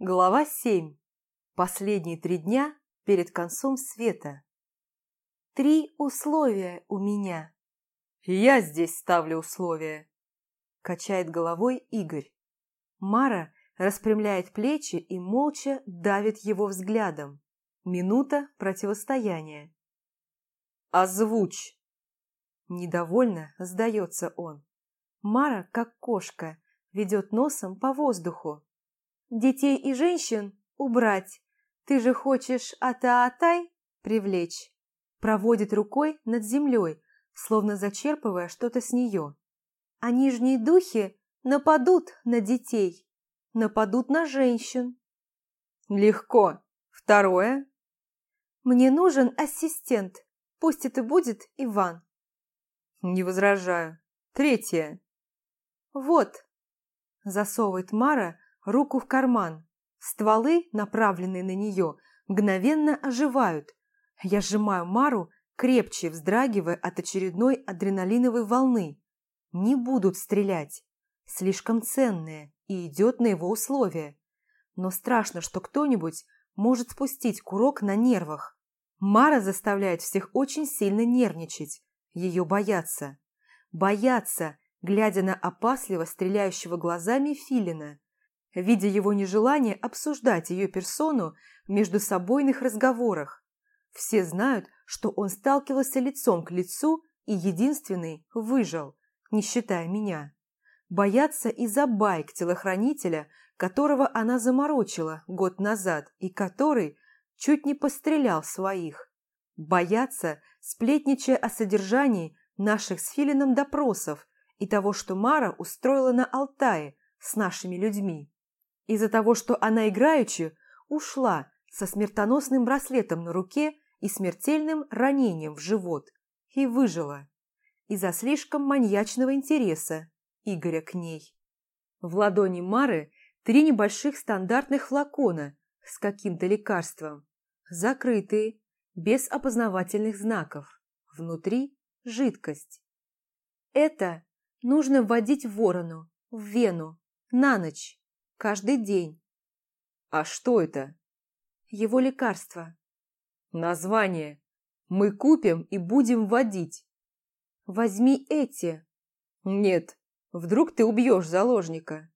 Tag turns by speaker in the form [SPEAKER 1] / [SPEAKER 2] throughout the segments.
[SPEAKER 1] Глава 7. Последние три дня перед концом света.
[SPEAKER 2] Три условия у меня.
[SPEAKER 1] Я здесь ставлю условия. Качает головой Игорь. Мара распрямляет плечи и молча давит его взглядом. Минута противостояния. «Озвучь!» Недовольно сдается он. Мара, как кошка, ведет носом по воздуху,
[SPEAKER 2] Детей и женщин убрать. Ты же хочешь Ата-Атай привлечь.
[SPEAKER 1] Проводит рукой над землей, словно зачерпывая что-то с нее.
[SPEAKER 2] А нижние духи нападут на детей, нападут на женщин.
[SPEAKER 1] Легко. Второе.
[SPEAKER 2] Мне нужен ассистент. Пусть это будет Иван.
[SPEAKER 1] Не возражаю. Третье.
[SPEAKER 2] Вот.
[SPEAKER 1] Засовывает Мара руку в карман. Стволы, направленные на нее, мгновенно оживают. Я сжимаю Мару, крепче вздрагивая от очередной адреналиновой волны. Не будут стрелять. Слишком ценное и идет на его условия. Но страшно, что кто-нибудь может спустить курок на нервах. Мара заставляет всех очень сильно нервничать. Ее боятся. Боятся, глядя на опасливо стреляющего глазами Филина видя его нежелание обсуждать ее персону в междусобойных разговорах. Все знают, что он сталкивался лицом к лицу и единственный выжил, не считая меня. Боятся из-за байк телохранителя, которого она заморочила год назад и который чуть не пострелял своих. Боятся, сплетничая о содержании наших с Филином допросов и того, что Мара устроила на Алтае с нашими людьми. Из-за того, что она играючи ушла со смертоносным браслетом на руке и смертельным ранением в живот и выжила. Из-за слишком маньячного интереса Игоря к ней. В ладони Мары три небольших стандартных флакона с каким-то лекарством, закрытые, без опознавательных знаков. Внутри жидкость. Это нужно вводить ворону, в вену, на ночь. Каждый день. А что это?
[SPEAKER 2] Его лекарство.
[SPEAKER 1] Название. Мы купим и будем водить.
[SPEAKER 2] Возьми эти.
[SPEAKER 1] Нет, вдруг ты убьешь заложника.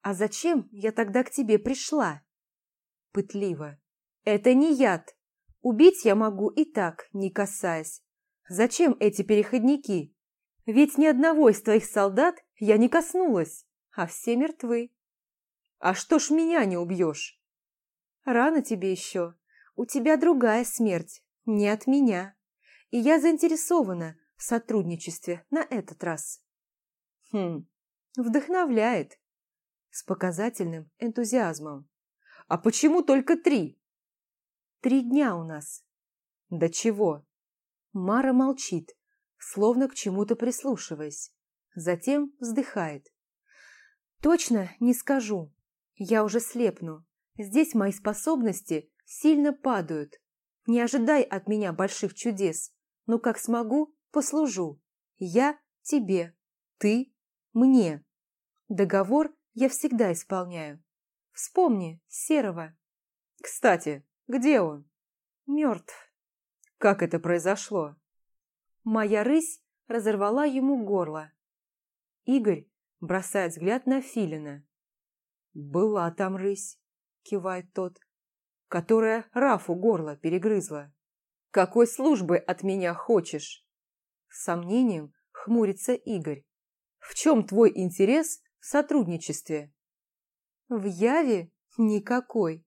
[SPEAKER 2] А зачем я тогда к тебе пришла?
[SPEAKER 1] Пытливо.
[SPEAKER 2] Это не яд. Убить я могу и так, не касаясь. Зачем эти переходники? Ведь ни одного из твоих солдат я не коснулась, а все мертвы.
[SPEAKER 1] А что ж меня не убьешь?
[SPEAKER 2] Рано тебе еще. У тебя другая смерть, не от меня. И я заинтересована в сотрудничестве на этот раз.
[SPEAKER 1] Хм, вдохновляет. С показательным энтузиазмом. А почему только три?
[SPEAKER 2] Три дня у нас.
[SPEAKER 1] До чего?
[SPEAKER 2] Мара молчит, словно к чему-то прислушиваясь. Затем вздыхает. Точно не скажу. Я уже слепну. Здесь мои способности сильно падают. Не ожидай от меня больших чудес. Но как смогу, послужу. Я тебе, ты мне. Договор я всегда исполняю. Вспомни Серого.
[SPEAKER 1] Кстати, где он?
[SPEAKER 2] Мертв.
[SPEAKER 1] Как это произошло?
[SPEAKER 2] Моя рысь разорвала ему горло.
[SPEAKER 1] Игорь бросает взгляд на Филина. «Была там рысь», — кивает тот, «которая Рафу горло перегрызла. Какой службы от меня хочешь?» С сомнением хмурится Игорь. «В чем твой интерес в сотрудничестве?»
[SPEAKER 2] «В Яве никакой.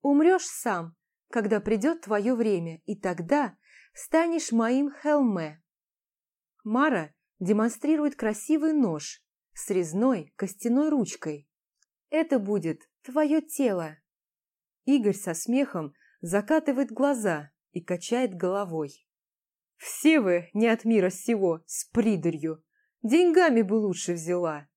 [SPEAKER 2] Умрешь сам, когда придет твое время, и тогда станешь моим Хелме». Мара демонстрирует красивый нож с резной костяной ручкой. Это будет твое тело.
[SPEAKER 1] Игорь со смехом закатывает глаза и качает головой. Все вы не от мира сего, с придурью. Деньгами бы лучше взяла.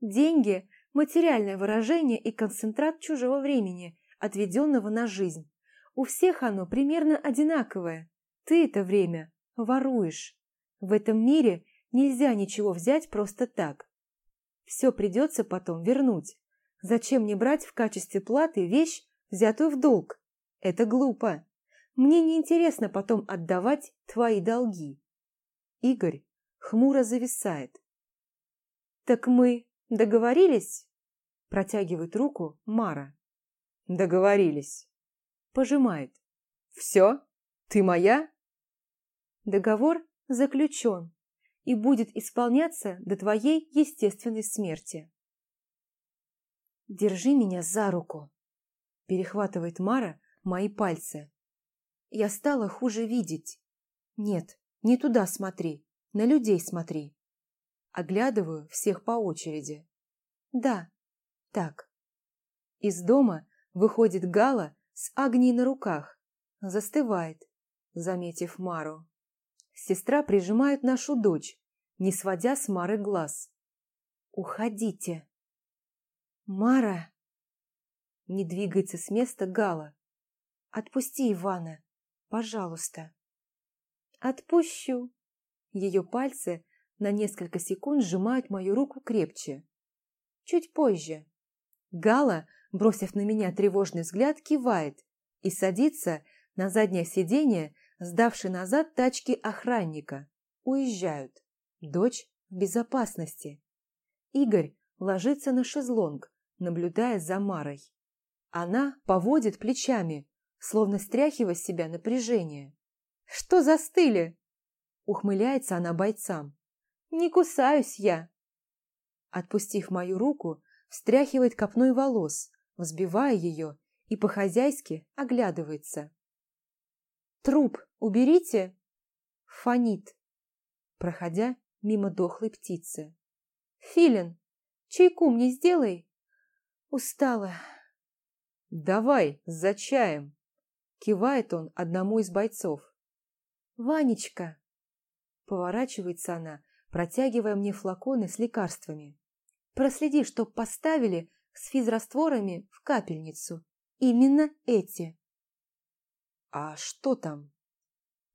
[SPEAKER 2] Деньги – материальное выражение и концентрат чужого времени, отведенного на жизнь. У всех оно примерно одинаковое. Ты это время воруешь. В этом мире нельзя ничего взять просто так. Все придется потом вернуть Зачем мне брать в качестве платы вещь, взятую в долг? Это глупо. Мне неинтересно потом отдавать твои долги. Игорь хмуро зависает. «Так мы договорились?» Протягивает руку Мара. «Договорились». Пожимает. «Все? Ты моя?» Договор заключен и будет исполняться до твоей естественной смерти. «Держи меня за руку!» Перехватывает Мара мои пальцы. Я стала хуже видеть. Нет, не туда смотри, на людей смотри. Оглядываю всех по очереди. Да, так. Из дома выходит Гала с Агнией на руках. Застывает, заметив Мару. Сестра прижимает нашу дочь, не сводя с Мары глаз. «Уходите!» «Мара!» Не двигается с места Гала. «Отпусти Ивана, пожалуйста». «Отпущу». Ее пальцы на несколько секунд сжимают мою руку крепче. Чуть позже. Гала, бросив на меня тревожный взгляд, кивает и садится на заднее сиденье, сдавший назад тачки охранника. Уезжают. Дочь в безопасности. Игорь ложится на шезлонг, наблюдая за Марой. Она поводит плечами, словно стряхивая с себя напряжение. «Что застыли?» Ухмыляется она бойцам. «Не кусаюсь я!» Отпустив мою руку, встряхивает копной волос, взбивая ее и по-хозяйски оглядывается. «Труп уберите!» Фонит, проходя мимо дохлой птицы. «Филин, чайку мне сделай!» «Устала!» «Давай, за чаем!» Кивает он одному из бойцов. «Ванечка!» Поворачивается она, протягивая мне флаконы с лекарствами. «Проследи, чтоб поставили с физрастворами в капельницу. Именно эти!» «А что там?»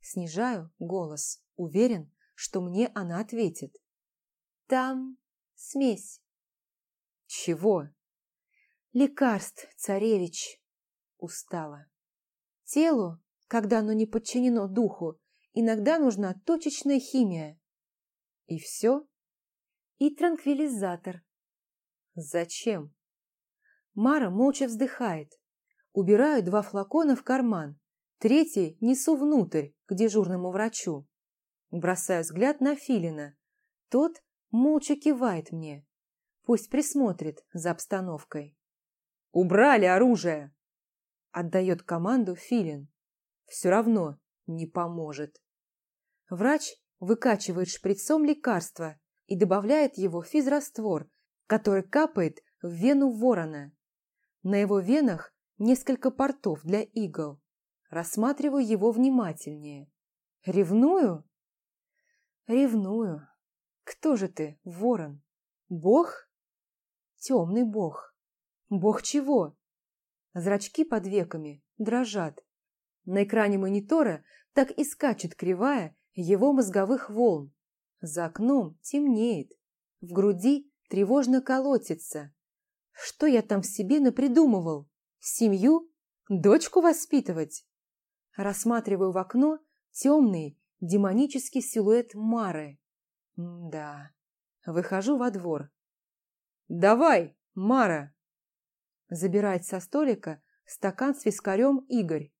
[SPEAKER 2] Снижаю голос, уверен, что мне она ответит. «Там смесь». «Чего?» «Лекарств, царевич!» Устала. Телу, когда оно не подчинено духу, иногда нужна точечная химия. И все? И транквилизатор. Зачем? Мара молча вздыхает. Убираю два флакона в карман Третий несу внутрь, к дежурному врачу. Бросаю взгляд на Филина. Тот молча кивает мне. Пусть присмотрит за обстановкой. «Убрали оружие!» Отдает команду Филин. Все равно не поможет. Врач выкачивает шприцом лекарство и добавляет его в физраствор, который капает в вену ворона. На его венах несколько портов для игл. Рассматриваю его внимательнее. Ревную? Ревную. Кто же ты, ворон? Бог? Темный бог. Бог чего? Зрачки под веками дрожат. На экране монитора так и скачет кривая его мозговых волн. За окном темнеет. В груди тревожно колотится. Что я там себе напридумывал? Семью? Дочку воспитывать? Рассматриваю в окно темный демонический силуэт Мары. М да, выхожу во двор. «Давай, Мара!» Забирает со столика стакан с вискарем Игорь.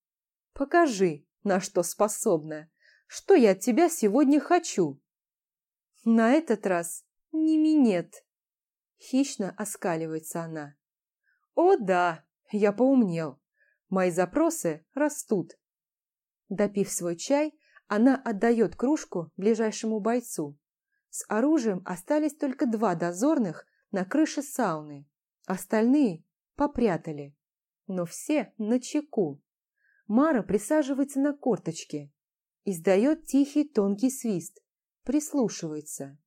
[SPEAKER 2] «Покажи, на что способна. Что я от тебя сегодня хочу?» На этот раз не минет. Хищно оскаливается она. «О да, я поумнел. Мои запросы растут. Допив свой чай, она отдает кружку ближайшему бойцу. С оружием остались только два дозорных на крыше сауны. Остальные попрятали. Но все на чеку. Мара присаживается на корточки. Издает тихий тонкий свист. Прислушивается.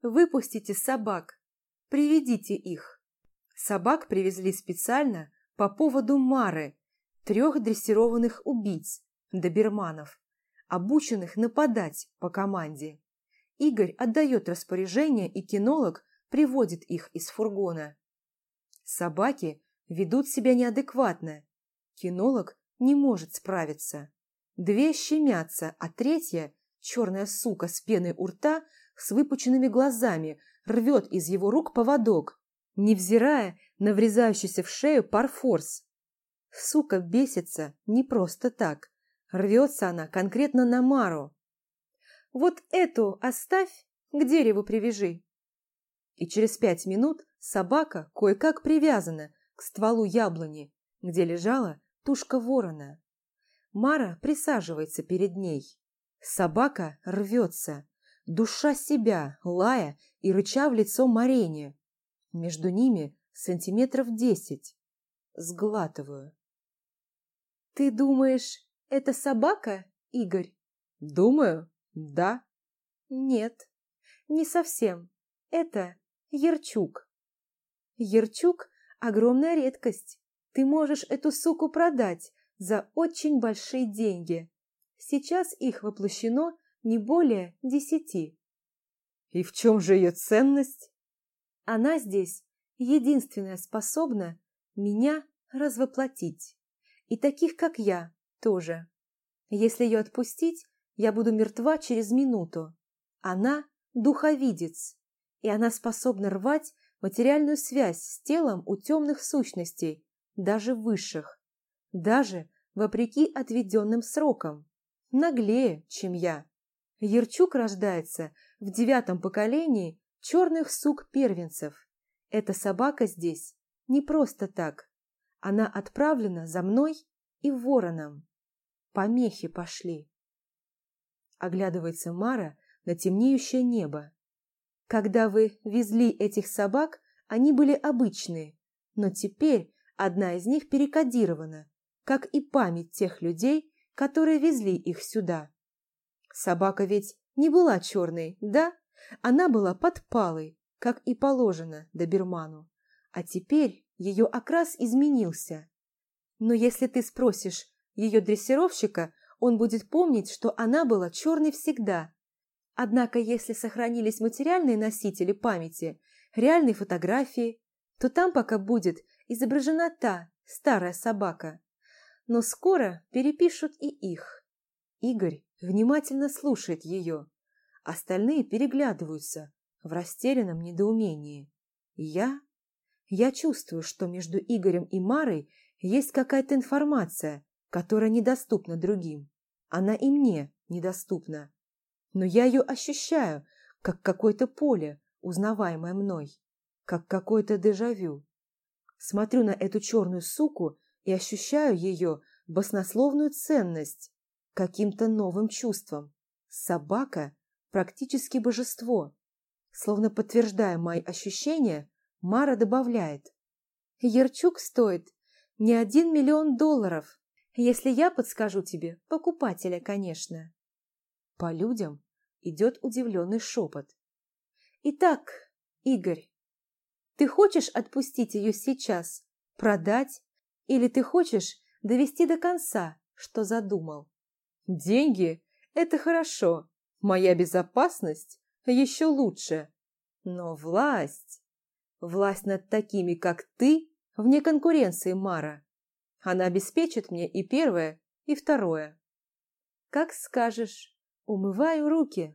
[SPEAKER 2] «Выпустите собак. Приведите их». Собак привезли специально по поводу Мары, трех дрессированных убийц, доберманов, обученных нападать по команде. Игорь отдает распоряжение, и кинолог приводит их из фургона.
[SPEAKER 1] Собаки ведут себя неадекватно. Кинолог не может справиться. Две щемятся, а третья, черная сука с пеной у рта, с выпученными глазами, рвет из его рук поводок, невзирая на врезающийся в шею парфорс. Сука бесится не просто так. Рвется она конкретно на Мару. «Вот эту оставь, к дереву привяжи». И через пять минут собака кое-как привязана к стволу яблони, где лежала тушка ворона. Мара присаживается перед ней. Собака рвется, душа себя, лая и рыча в лицо Марене. Между ними сантиметров десять. Сглатываю.
[SPEAKER 2] «Ты думаешь, это собака, Игорь?»
[SPEAKER 1] «Думаю, да».
[SPEAKER 2] «Нет, не совсем. Это Ярчук». «Ярчук – огромная редкость. Ты можешь эту суку продать за очень большие деньги. Сейчас их воплощено не более десяти».
[SPEAKER 1] «И в чем же ее ценность?»
[SPEAKER 2] «Она здесь единственная способна меня развоплотить». И таких, как я, тоже. Если ее отпустить, я буду мертва через минуту. Она – духовидец, и она способна рвать материальную связь с телом у темных сущностей, даже высших. Даже вопреки отведенным срокам. Наглее, чем я. Ярчук рождается в девятом поколении черных сук-первенцев. Эта собака здесь не просто так. Она отправлена за мной и вороном. Помехи пошли. Оглядывается Мара на темнеющее небо. Когда вы везли этих собак, они были обычные, но теперь одна из них перекодирована, как и память тех людей, которые везли их сюда. Собака ведь не была черной, да? Она была подпалой, как и положено доберману. А теперь ее окрас изменился. Но если ты спросишь ее дрессировщика, он будет помнить, что она была черной всегда. Однако, если сохранились материальные носители памяти, реальные фотографии, то там пока будет изображена та старая собака. Но скоро перепишут и их. Игорь внимательно слушает ее. Остальные переглядываются в растерянном недоумении. Я я чувствую, что между Игорем и Марой есть какая-то информация, которая недоступна другим. Она и мне недоступна. Но я ее ощущаю, как какое-то поле, узнаваемое мной, как какое-то дежавю. Смотрю на эту черную суку и ощущаю ее баснословную ценность каким-то новым чувством. Собака – практически божество. Словно подтверждая мои ощущения, Мара добавляет. Ярчук стоит не один миллион долларов, если я подскажу тебе, покупателя, конечно. По людям идет удивленный шепот. Итак, Игорь, ты хочешь отпустить ее сейчас, продать, или ты хочешь довести до конца, что задумал? Деньги – это хорошо, моя безопасность еще лучше, но власть... Власть над такими, как ты, вне конкуренции, Мара. Она обеспечит мне и первое, и второе. Как скажешь. Умываю руки.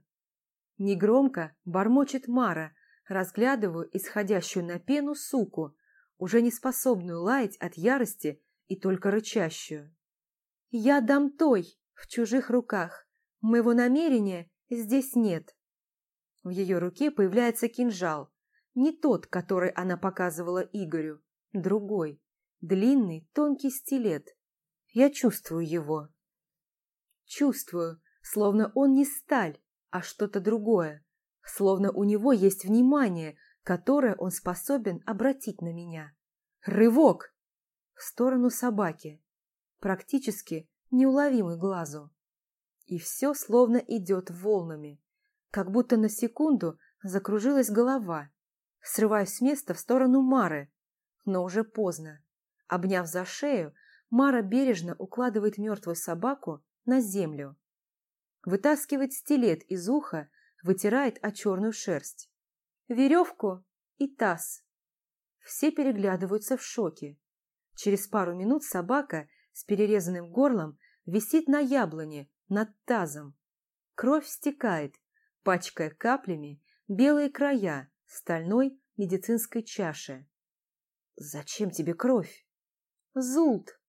[SPEAKER 2] Негромко бормочет Мара, разглядываю исходящую на пену суку, уже не способную лаять от ярости и только рычащую. Я дам той в чужих руках. Моего намерения здесь нет. В ее руке появляется кинжал, не тот, который она показывала Игорю, другой, длинный, тонкий стилет. Я чувствую его. Чувствую, словно он не сталь, а что-то другое, словно у него есть внимание, которое он способен обратить на меня. Рывок! В сторону собаки, практически неуловимый глазу. И все словно идет волнами, как будто на секунду закружилась голова, Срываюсь с места в сторону Мары, но уже поздно. Обняв за шею, Мара бережно укладывает мертвую собаку на землю. Вытаскивает стилет из уха, вытирает о черную шерсть. Веревку и таз.
[SPEAKER 1] Все переглядываются в шоке. Через пару минут собака с перерезанным горлом висит на яблоне над тазом. Кровь стекает, пачкая каплями белые края стальной медицинской чаши. «Зачем тебе кровь?» «Зулд.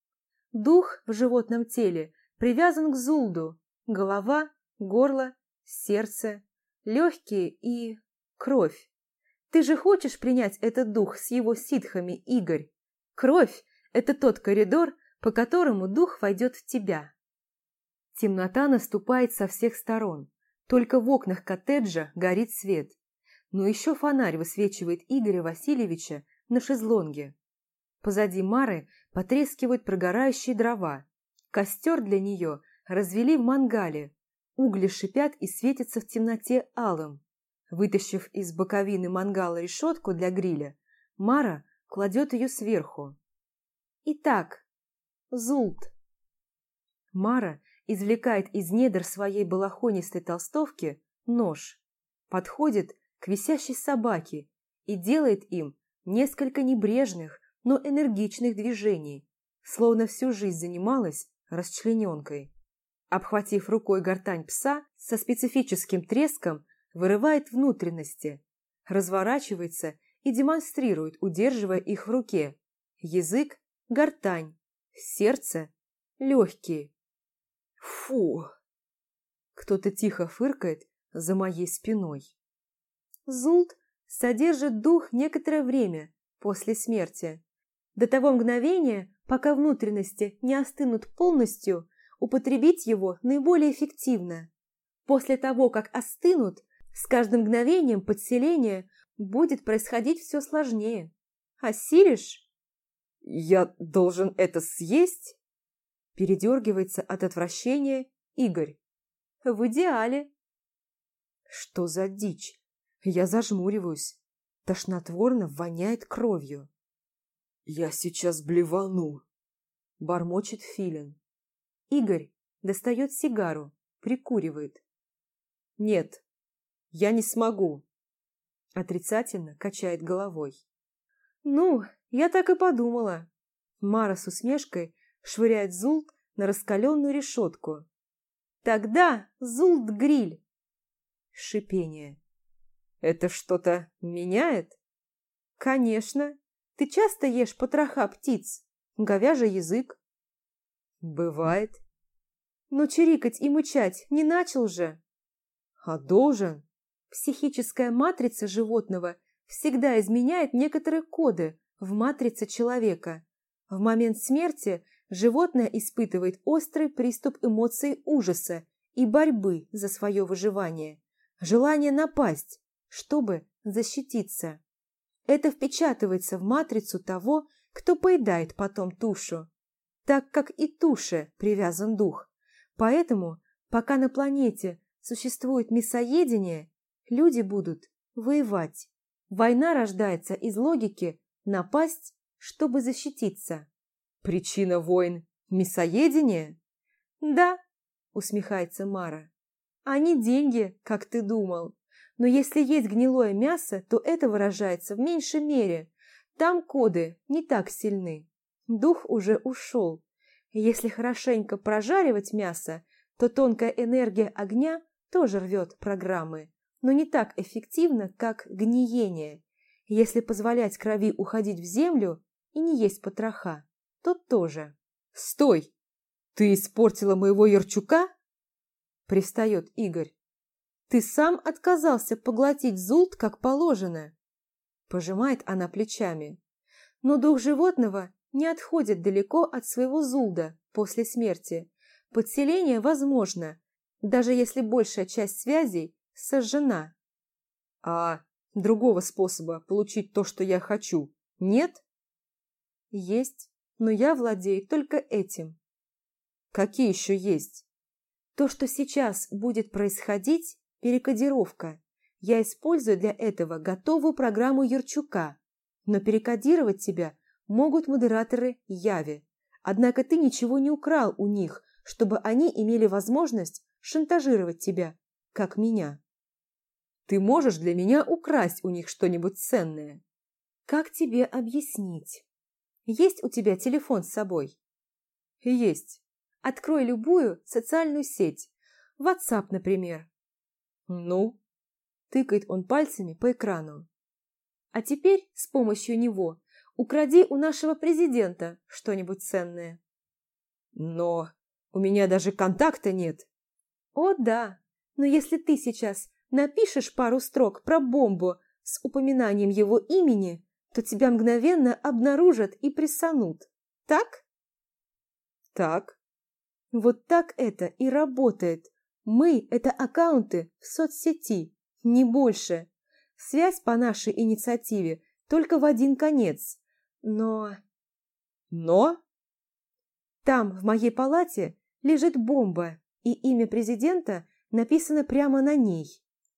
[SPEAKER 1] Дух в животном теле привязан к зулду. Голова, горло, сердце, легкие и кровь. Ты же хочешь принять этот дух с его ситхами, Игорь? Кровь – это тот коридор, по которому дух войдет в тебя. Темнота наступает со всех сторон. Только в окнах коттеджа горит свет. Но еще фонарь высвечивает Игоря Васильевича на шезлонге. Позади Мары потрескивают прогорающие дрова. Костер для нее развели в мангале. Угли шипят и светятся в темноте алым. Вытащив из боковины мангала решетку для гриля, Мара кладет ее сверху. Итак, Зулт. Мара извлекает из недр своей балахонистой толстовки нож, подходит к висящей собаке и делает им несколько небрежных, но энергичных движений, словно всю жизнь занималась расчлененкой. Обхватив рукой гортань пса, со специфическим треском вырывает внутренности, разворачивается и демонстрирует, удерживая их в руке. Язык, гортань, сердце, легкие. Фу! Кто-то тихо фыркает за моей спиной. Зулт содержит дух некоторое время после смерти. До того мгновения, пока внутренности не остынут полностью, употребить его наиболее эффективно. После того, как остынут, с каждым мгновением подселения будет происходить все сложнее. Осилишь? Я должен это съесть? Передергивается от отвращения Игорь. В идеале. Что за дичь? Я зажмуриваюсь. Тошнотворно воняет кровью. Я сейчас блевану. Бормочет Филин. Игорь достает сигару, прикуривает. Нет, я не смогу. Отрицательно качает головой. Ну, я так и подумала. Мара с усмешкой швыряет зулт на раскаленную решетку. Тогда зулт-гриль. Шипение. Это что-то меняет? Конечно. Ты часто ешь потроха птиц? Говяжий язык? Бывает. Но чирикать и мычать не начал же. А должен. Психическая матрица животного всегда изменяет некоторые коды в матрице человека. В момент смерти животное испытывает острый приступ эмоций ужаса и борьбы за свое выживание, желание напасть, чтобы защититься. Это впечатывается в матрицу того, кто поедает потом тушу, так как и туше привязан дух. Поэтому, пока на планете существует мясоедение, люди будут воевать. Война рождается из логики напасть, чтобы защититься. Причина войн – мясоедение? Да, усмехается Мара. А не деньги, как ты думал. Но если есть гнилое мясо, то это выражается в меньшей мере. Там коды не так сильны. Дух уже ушел. Если хорошенько прожаривать мясо, то тонкая энергия огня тоже рвет программы, но не так эффективно, как гниение. Если позволять крови уходить в землю и не есть потроха тот тоже. «Стой! Ты испортила моего Ярчука?» Привстает Игорь. «Ты сам отказался поглотить зулт, как положено!» Пожимает она плечами. Но дух животного не отходит далеко от своего зулда после смерти. Подселение возможно, даже если большая часть связей сожжена. А другого способа получить то, что я хочу, нет? Есть но я владею только этим. Какие еще есть? То, что сейчас будет происходить, перекодировка. Я использую для этого готовую программу Ярчука, но перекодировать тебя могут модераторы Яви. Однако ты ничего не украл у них, чтобы они имели возможность шантажировать тебя, как меня. Ты можешь для меня украсть у них что-нибудь ценное?
[SPEAKER 2] Как тебе объяснить? Есть у тебя телефон с собой?
[SPEAKER 1] Есть.
[SPEAKER 2] Открой любую социальную сеть. WhatsApp, например.
[SPEAKER 1] Ну?
[SPEAKER 2] Тыкает он пальцами по экрану. А теперь с помощью него укради у нашего президента что-нибудь ценное.
[SPEAKER 1] Но у меня даже контакта нет.
[SPEAKER 2] О, да. Но если ты сейчас напишешь пару строк про бомбу с упоминанием его имени, то тебя мгновенно обнаружат и прессанут. Так?
[SPEAKER 1] Так.
[SPEAKER 2] Вот так это и работает. Мы – это аккаунты в соцсети, не больше. Связь по нашей инициативе только в один конец. Но...
[SPEAKER 1] Но?
[SPEAKER 2] Там, в моей палате, лежит бомба, и имя президента написано прямо на ней.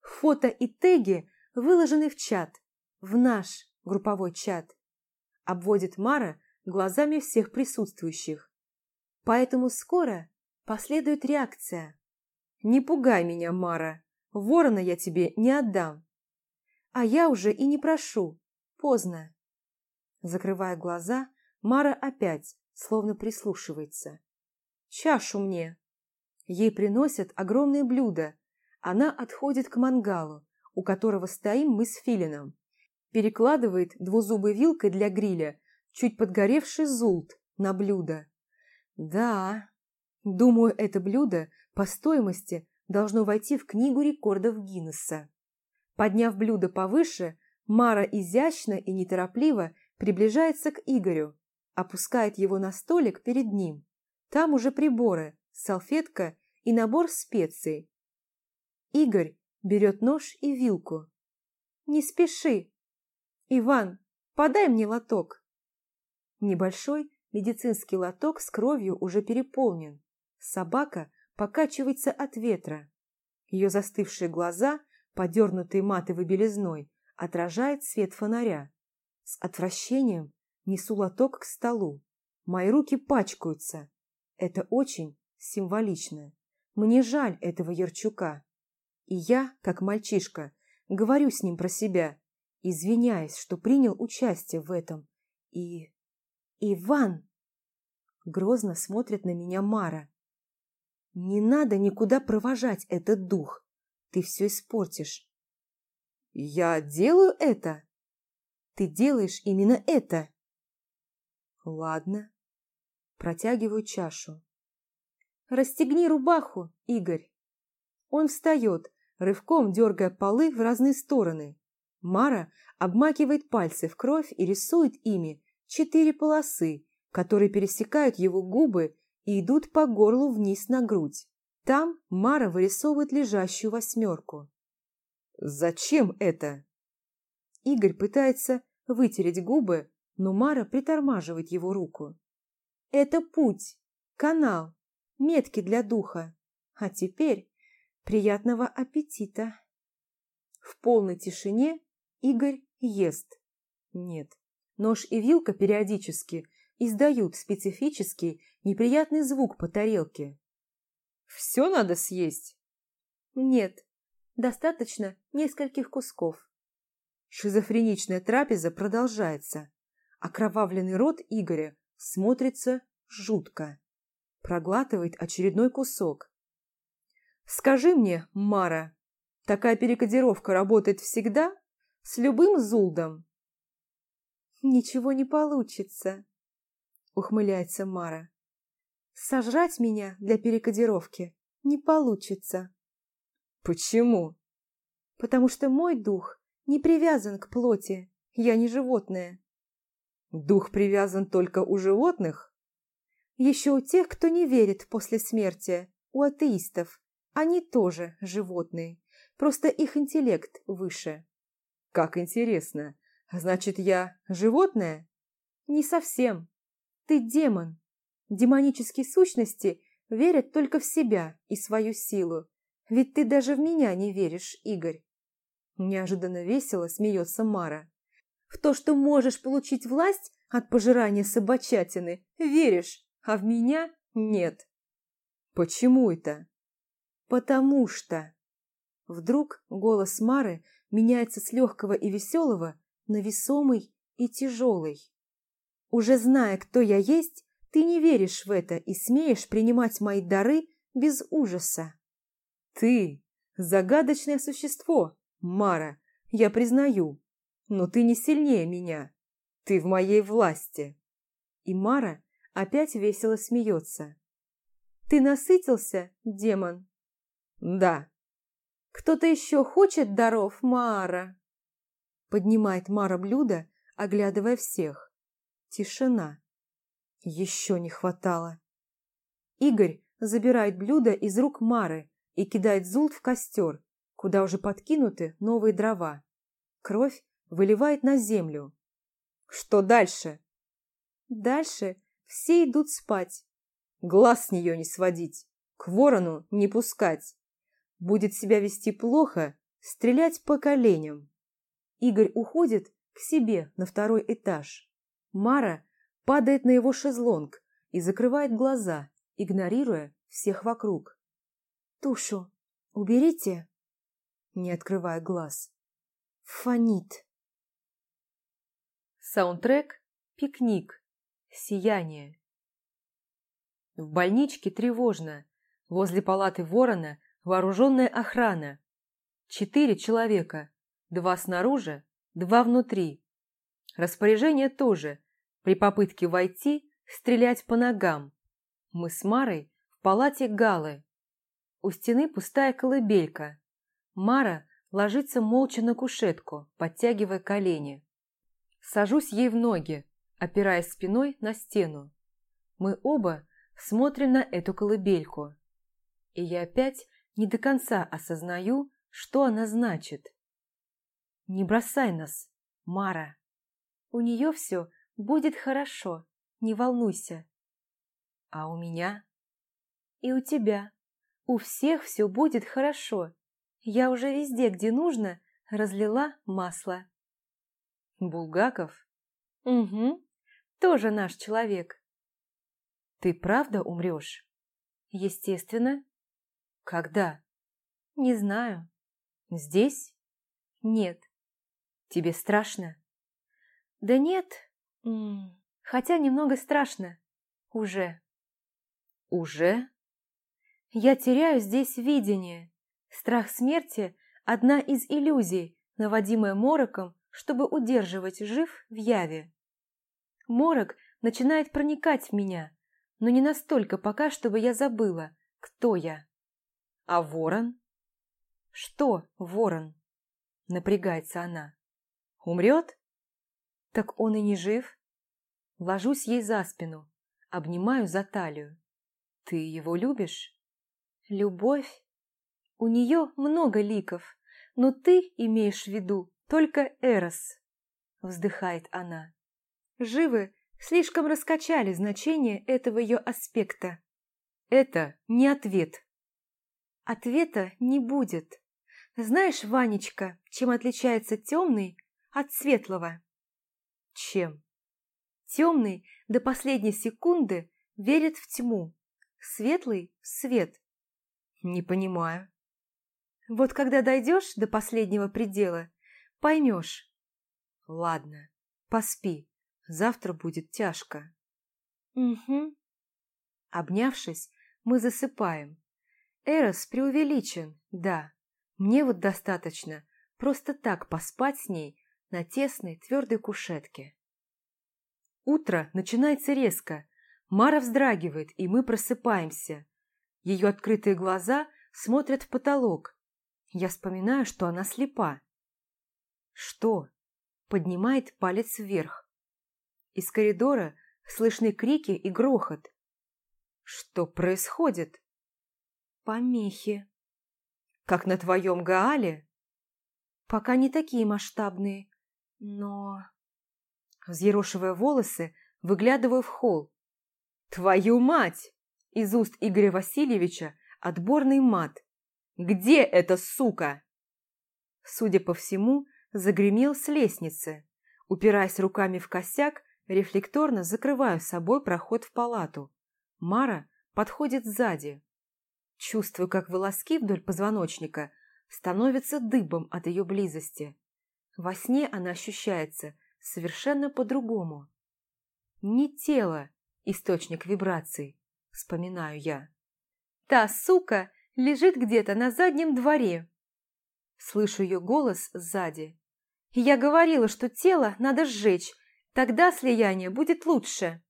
[SPEAKER 2] Фото и теги выложены в чат, в наш групповой чат. Обводит Мара глазами всех присутствующих. Поэтому скоро последует реакция. Не пугай меня, Мара, ворона я тебе не отдам. А я уже и не прошу, поздно. Закрывая глаза, Мара опять, словно прислушивается. «Чашу мне!» Ей приносят огромное блюдо. Она отходит к мангалу, у которого стоим мы с Филином. Перекладывает двузубой вилкой для гриля чуть подгоревший зулт на блюдо. Да, думаю, это блюдо по стоимости должно войти в книгу рекордов Гиннесса. Подняв блюдо повыше, Мара изящно и неторопливо приближается к Игорю, опускает его на столик перед ним. Там уже приборы, салфетка и набор специй. Игорь берет нож и вилку. «Не спеши. Иван, подай мне лоток». Небольшой медицинский лоток с кровью уже переполнен. Собака покачивается от ветра. Ее застывшие глаза, подернутые матовой белизной, отражает свет фонаря. С отвращением Несу лоток к столу. Мои руки пачкаются. Это очень символично. Мне жаль этого Ярчука. И я, как мальчишка, говорю с ним про себя, извиняясь, что принял участие в этом. И... Иван! Грозно смотрит на меня Мара. Не надо никуда провожать этот дух. Ты все испортишь. Я делаю это? Ты делаешь именно это. Ладно. Протягиваю чашу. Расстегни рубаху, Игорь. Он встает, рывком дергая полы в разные стороны. Мара обмакивает пальцы в кровь и рисует ими четыре полосы, которые пересекают его губы и идут по горлу вниз на грудь. Там Мара вырисовывает лежащую восьмерку. «Зачем это?» Игорь пытается вытереть губы, но Мара притормаживает его руку. «Это путь, канал, метки для духа. А теперь приятного аппетита!» В полной тишине Игорь ест. Нет, нож и вилка периодически издают специфический неприятный звук по тарелке. «Все надо съесть?» «Нет, достаточно нескольких кусков». Шизофреничная трапеза продолжается. Окровавленный рот Игоря смотрится жутко. Проглатывает очередной кусок. «Скажи мне, Мара, такая перекодировка работает всегда? С любым зулдом?» «Ничего не получится», — ухмыляется Мара. «Сожрать меня для перекодировки не получится». «Почему?» «Потому что мой дух не привязан к плоти, я не животное. Дух привязан только у животных? Еще у тех, кто не верит после смерти, у атеистов. Они тоже животные, просто их интеллект выше. Как интересно. Значит, я животное? Не совсем. Ты демон. Демонические сущности верят только в себя и свою силу. Ведь ты даже в меня не веришь, Игорь. Неожиданно весело смеется Мара. В то, что можешь получить власть от пожирания собачатины, веришь, а в меня нет. Почему это? Потому что... Вдруг голос Мары меняется с легкого и веселого на весомый и тяжелый. Уже зная, кто я есть, ты не веришь в это и смеешь принимать мои дары без ужаса.
[SPEAKER 1] Ты – загадочное существо, Мара, я признаю, но ты не сильнее меня. Ты в моей власти.
[SPEAKER 2] И Мара опять весело смеется. Ты насытился, демон?
[SPEAKER 1] Да.
[SPEAKER 2] Кто-то еще хочет даров, Мара? Поднимает Мара блюдо, оглядывая всех. Тишина. Еще не хватало. Игорь забирает блюдо из рук Мары и кидает зулт в костер, куда уже подкинуты новые дрова. Кровь выливает на землю.
[SPEAKER 1] Что дальше?
[SPEAKER 2] Дальше все идут спать.
[SPEAKER 1] Глаз с нее не сводить, к ворону не пускать. Будет себя вести плохо, стрелять по коленям.
[SPEAKER 2] Игорь уходит к себе на второй этаж. Мара падает на его шезлонг и закрывает глаза, игнорируя всех вокруг. «Тушу уберите!» Не открывая глаз. «Фонит!»
[SPEAKER 1] Саундтрек «Пикник. Сияние». В больничке тревожно. Возле палаты ворона вооруженная охрана. Четыре человека. Два снаружи, два внутри. Распоряжение тоже. При попытке войти стрелять по ногам. Мы с Марой в палате Галы. У стены пустая колыбелька. Мара ложится молча на кушетку, подтягивая колени. Сажусь ей в ноги, опираясь спиной на стену. Мы оба смотрим на эту колыбельку. И я опять не до конца осознаю, что она значит. Не бросай нас, Мара. У нее все будет хорошо, не волнуйся. А у меня? И у тебя. У всех все будет хорошо. Я уже везде, где нужно, разлила масло. Булгаков? Угу, тоже наш человек. Ты правда умрешь? Естественно. Когда? Не знаю. Здесь? Нет. Тебе страшно? Да нет. Хотя немного страшно. Уже. Уже? Я теряю здесь видение. Страх смерти – одна из иллюзий, наводимая мороком, чтобы удерживать жив в яве. Морок начинает проникать в меня, но не настолько пока, чтобы я забыла, кто я. А ворон? Что ворон? Напрягается она. Умрет? Так он и не жив. Ложусь ей за спину, обнимаю за талию. Ты его любишь? Любовь? У нее много ликов, но ты имеешь в виду только Эрос. Вздыхает она. Живы слишком раскачали значение этого ее аспекта. Это не ответ. Ответа не будет. Знаешь, Ванечка, чем отличается темный от светлого? Чем? Темный до последней секунды верит в тьму, светлый – в свет. Не понимаю. Вот когда дойдешь до последнего предела, поймешь. Ладно, поспи. Завтра будет тяжко. Угу. Обнявшись, мы засыпаем. Эрос преувеличен, да. Мне вот достаточно просто так поспать с ней на тесной твердой кушетке. Утро начинается резко. Мара вздрагивает, и мы просыпаемся. Ее открытые глаза смотрят в потолок. Я вспоминаю, что она слепа. «Что?» – поднимает палец вверх. Из коридора слышны крики и грохот. Что происходит? Помехи. Как на твоем Гаале? Пока не такие масштабные, но... Взъерошивая волосы, выглядываю в холл. «Твою мать!» Из уст Игоря Васильевича отборный мат. «Где эта сука?» Судя по всему, загремел с лестницы. Упираясь руками в косяк, Рефлекторно закрываю собой проход в палату. Мара подходит сзади. Чувствую, как волоски вдоль позвоночника становятся дыбом от ее близости. Во сне она ощущается совершенно по-другому. Не тело – источник вибраций, вспоминаю я. Та сука лежит где-то на заднем дворе. Слышу ее голос сзади. Я говорила, что тело надо сжечь, тогда слияние будет лучше.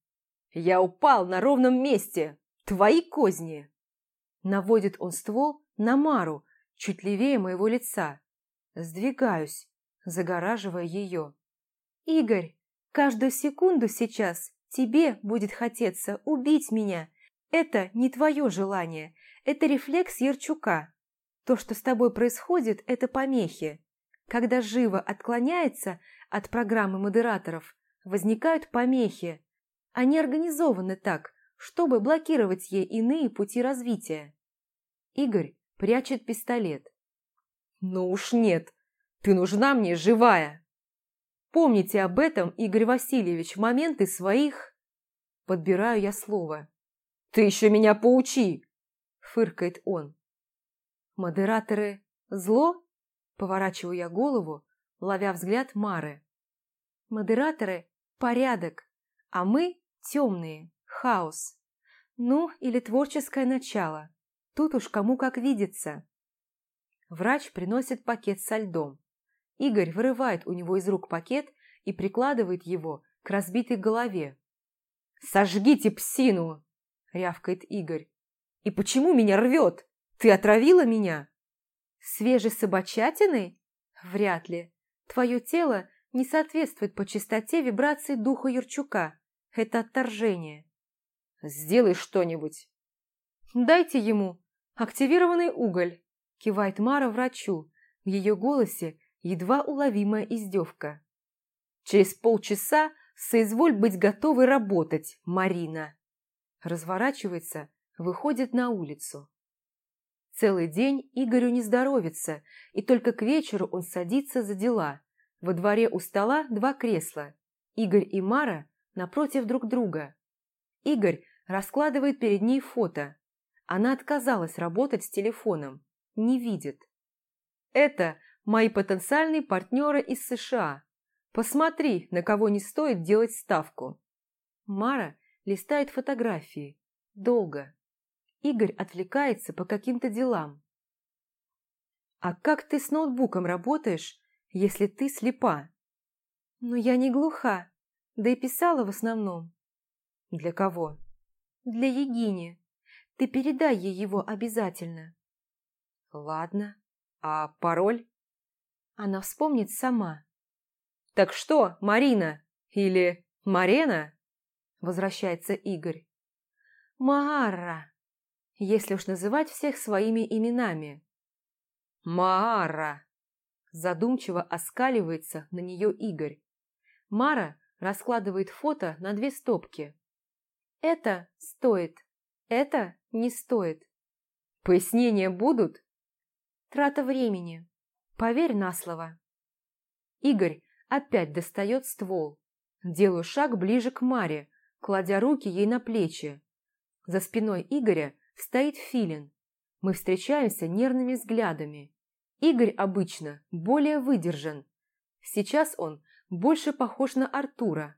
[SPEAKER 1] Я упал на ровном месте. Твои козни. Наводит он ствол на Мару, чуть левее моего лица. Сдвигаюсь, загораживая ее. «Игорь, каждую секунду сейчас тебе будет хотеться убить меня. Это не твое желание, это рефлекс Ярчука. То, что с тобой происходит, это помехи. Когда живо отклоняется от программы модераторов, возникают помехи. Они организованы так, чтобы блокировать ей иные пути развития. Игорь прячет пистолет. «Ну уж нет, ты нужна мне живая!» Помните об этом, Игорь Васильевич, в моменты своих... Подбираю я слово. «Ты еще меня поучи!» – фыркает он. «Модераторы – зло?» – поворачиваю я голову, ловя взгляд Мары. «Модераторы – порядок, а мы – темные, хаос. Ну, или творческое начало. Тут уж кому как видится». Врач приносит пакет со льдом. Игорь вырывает у него из рук пакет и прикладывает его к разбитой голове. «Сожгите псину!» – рявкает Игорь. «И почему меня рвет? Ты отравила меня?» «Свежей собачатиной? Вряд ли. Твое тело не соответствует по частоте вибрации духа Юрчука. Это отторжение». «Сделай что-нибудь». «Дайте ему активированный уголь», – кивает Мара врачу. В ее голосе едва уловимая издевка. «Через полчаса соизволь быть готовой работать, Марина!» Разворачивается, выходит на улицу. Целый день Игорю не здоровится, и только к вечеру он садится за дела. Во дворе у стола два кресла. Игорь и Мара напротив друг друга. Игорь раскладывает перед ней фото. Она отказалась работать с телефоном, не видит. Это мои потенциальные партнеры из США. Посмотри, на кого не стоит делать ставку. Мара листает фотографии. Долго. Игорь отвлекается по каким-то делам. «А как ты с ноутбуком работаешь, если ты слепа?» «Ну, я не глуха, да и писала в основном». «Для кого?» «Для Егини. Ты передай ей его обязательно». «Ладно. А пароль?» Она вспомнит сама. «Так что, Марина? Или Марена?» Возвращается Игорь. «Маара, если уж называть всех своими именами». «Маара!» Задумчиво оскаливается на нее Игорь. Мара раскладывает фото на две стопки. «Это стоит, это не стоит». «Пояснения будут?» «Трата времени», Поверь на слово. Игорь опять достает ствол. Делаю шаг ближе к Маре, кладя руки ей на плечи. За спиной Игоря стоит Филин. Мы встречаемся нервными взглядами. Игорь обычно более выдержан. Сейчас он больше похож на Артура.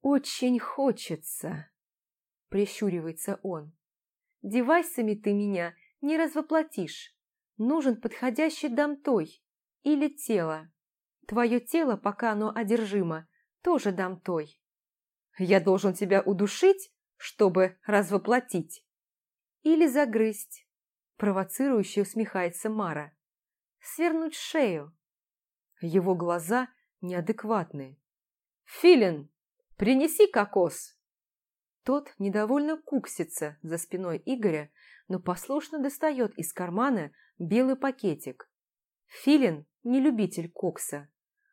[SPEAKER 1] «Очень хочется», – прищуривается он. «Девайсами ты меня не развоплотишь. Нужен подходящий дамтой или тело. Твое тело, пока оно одержимо, тоже дамтой. Я должен тебя удушить, чтобы развоплотить? Или загрызть? Провоцирующе усмехается Мара. Свернуть шею. Его глаза неадекватные. «Филин, принеси кокос!» Тот недовольно куксится за спиной Игоря, но послушно достает из кармана белый пакетик. Филин не любитель кокса.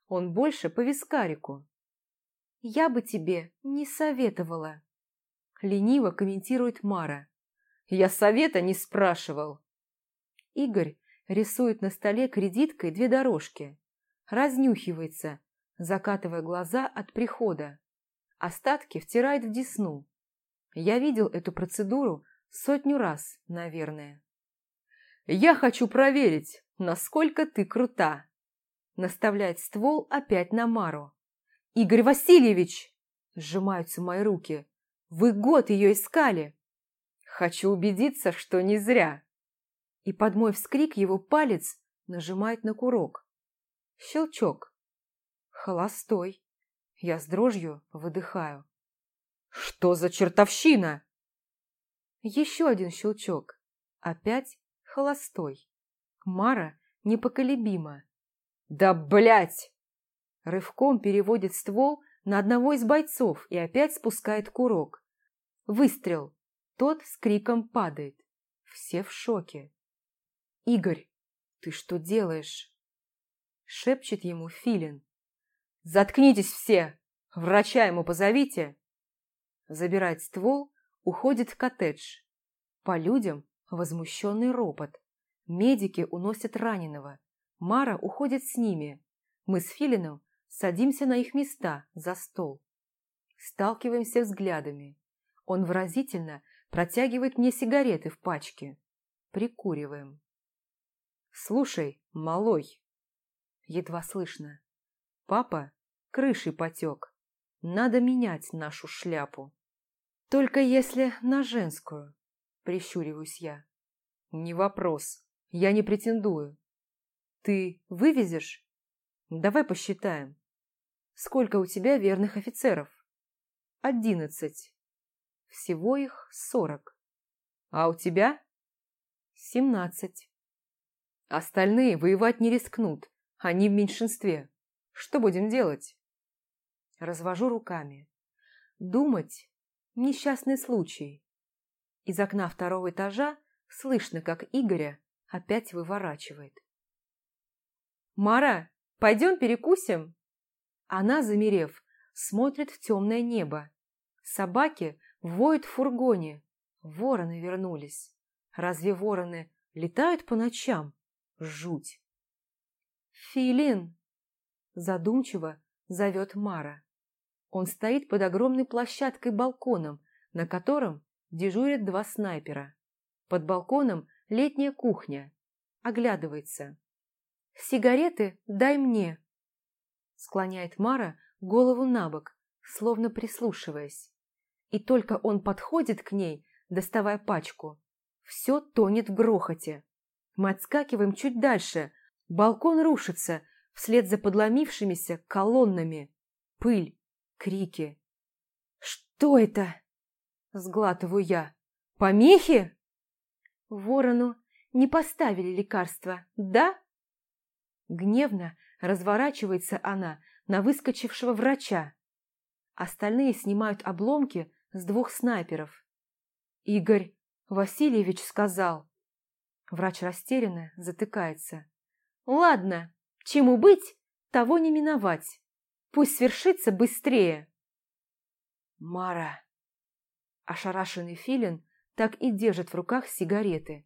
[SPEAKER 1] Он больше по вискарику. «Я бы тебе не советовала», – лениво комментирует Мара. «Я совета не спрашивал». Игорь рисует на столе кредиткой две дорожки. Разнюхивается, закатывая глаза от прихода. Остатки втирает в десну. Я видел эту процедуру сотню раз, наверное. «Я хочу проверить, насколько ты крута!» Наставляет ствол опять на Мару. Игорь Васильевич!» Сжимаются мои руки. «Вы год ее искали!» «Хочу убедиться, что не зря!» И под мой вскрик его палец нажимает на курок. Щелчок. Холостой. Я с дрожью выдыхаю. «Что за чертовщина?» Еще один щелчок. Опять холостой. Мара непоколебима. «Да блять!» Рывком переводит ствол на одного из бойцов и опять спускает курок. Выстрел. Тот с криком падает. Все в шоке. «Игорь, ты что делаешь?» Шепчет ему Филин. «Заткнитесь все! Врача ему позовите!» Забирает ствол, уходит в коттедж. По людям возмущенный ропот. Медики уносят раненого. Мара уходит с ними. Мы с Филином садимся на их места за стол. Сталкиваемся взглядами. Он выразительно протягивает мне сигареты в пачке. Прикуриваем. «Слушай, малой!» Едва слышно. «Папа крышей потек. Надо менять нашу шляпу. Только если на женскую», прищуриваюсь я. «Не вопрос. Я не претендую. Ты вывезешь? Давай посчитаем. Сколько у тебя верных офицеров? Одиннадцать. Всего их сорок. А у тебя? Семнадцать. Остальные воевать не рискнут. Они в меньшинстве. Что будем делать? Развожу руками. Думать – несчастный случай. Из окна второго этажа слышно, как Игоря опять выворачивает. «Мара, пойдем перекусим?» Она, замерев, смотрит в темное небо. Собаки воют в фургоне. Вороны вернулись. Разве вороны летают по ночам? Жуть. «Филин!» Задумчиво зовет Мара. Он стоит под огромной площадкой-балконом, на котором дежурят два снайпера. Под балконом летняя кухня. Оглядывается. «Сигареты дай мне!» Склоняет Мара голову на бок, словно прислушиваясь. И только он подходит к ней, доставая пачку. Все тонет в грохоте. Мы отскакиваем чуть дальше. Балкон рушится, вслед за подломившимися колоннами. Пыль, крики. «Что это?» Сглатываю я. «Помехи?» Ворону не поставили лекарства, да? Гневно разворачивается она на выскочившего врача. Остальные снимают обломки с двух снайперов. Игорь Васильевич сказал. Врач растерянно затыкается. Ладно, чему быть, того не миновать. Пусть свершится быстрее. Мара. Ошарашенный филин так и держит в руках сигареты.